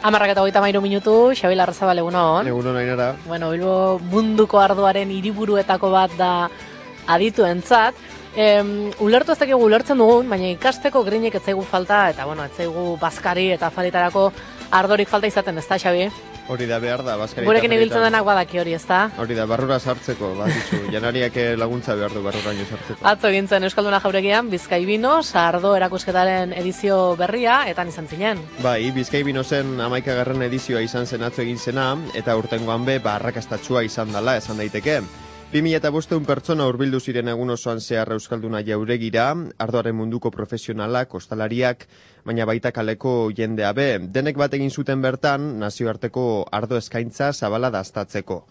Amarrak eta hogeita mairu minutu, Xabil Arrazabal egunon. Egunon ainara. Bueno, Bilbo munduko arduaren hiriburuetako bat da aditu entzat. Em, ulertu ez dakigu ulertzen dugun, baina ikasteko grinek ez zaigu falta, eta bueno, ez zaigu bazkari eta faritarako ardorik falta izaten, ez da, Xabi? Hori da behar da, baskari. Gurekin ibiltzen denak badaki hori, ez da? Hori da, barrura sartzeko, bat ditu. Janariak laguntza behar du barruraino sartzeko. Atzo gintzen Euskalduna jauregian, Bizkai Bino, Sardo erakusketaren edizio berria, eta izan zinen. Bai, Bizkai Bino zen amaikagarren edizioa izan zen atzo egin zena, eta urtengoan be, barrakastatxua izan dela, esan daiteke. 2000 eta bosteun pertsona urbildu ziren egun osoan zehar Euskalduna jauregira, ardoaren munduko profesionalak, kostalariak, baina baita kaleko jendea be. Denek bat egin zuten bertan, nazioarteko ardo eskaintza zabala daztatzeko.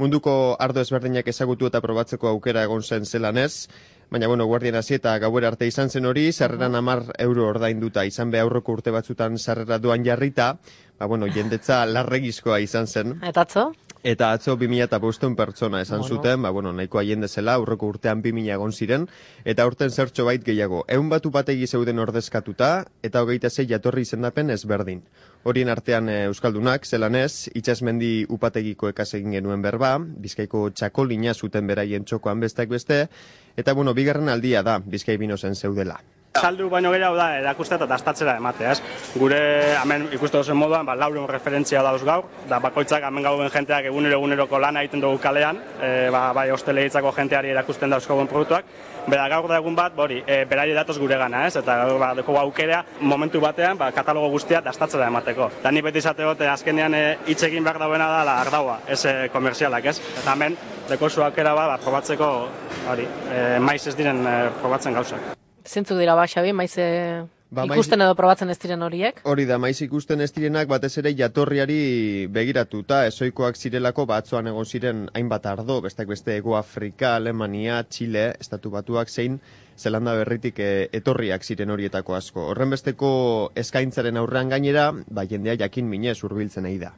Munduko ardo ezberdinak ezagutu eta probatzeko aukera egon zen zelanez, Baina, bueno, guardian hasi eta gauera arte izan zen hori, sarreran amar euro ordainduta izan be aurroko urte batzutan sarrera duan jarrita, ba, bueno, jendetza larregizkoa izan zen. Eta atzo? Eta atzo 2000 eta bosteun pertsona esan Bueno. zuten, ba, bueno, nahiko haien dezela, aurreko urtean 2000 egon ziren, eta urten zertxo bait gehiago. Egun batu bategi zeuden ordezkatuta, eta hogeita zei jatorri izendapen ezberdin. Horien artean eh, Euskaldunak, zelanez, itxasmendi upategiko ekasegin genuen berba, bizkaiko txakolina zuten beraien txokoan besteak beste, eta bueno, bigarren aldia da, bizkai binozen zeudela. Saldu baino gehiago da erakustea eta dastatzera ematea, ez? Gure hemen ikuste dozen moduan, ba, laurun referentzia dauz gaur, da bakoitzak hemen gauden jenteak egunero eguneroko lana egiten dugu kalean, e, ba, bai hostelegitzako jenteari erakusten dauzkagun produktuak, Bera, gaur da egun bat, bori, e, beraile datoz gure gana, ez? Eta gaur ba, deko aukera momentu batean, ba, katalogo guztia dastatzera emateko. Da ni beti izate gote, azkenean e, hitz egin behar dauena da, la ardaua, ez e, komerzialak, ez? Eta hemen, deko zu aukera ba, ba, probatzeko, hori, e, maiz ez diren e, probatzen gauzak. Zintzuk dira ba, Xabi, maiz eh, Ba, maiz- ikusten edo probatzen ez diren horiek? Hori da, maiz ikusten ez direnak batez ere jatorriari begiratuta, ezoikoak zirelako batzoan egon ziren hainbat ardo, besteak beste Ego Afrika, Alemania, Chile, Estatu Batuak zein Zelanda berritik e, etorriak ziren horietako asko. Horrenbesteko eskaintzaren aurrean gainera, ba jendea jakin minez hurbiltzen nahi da.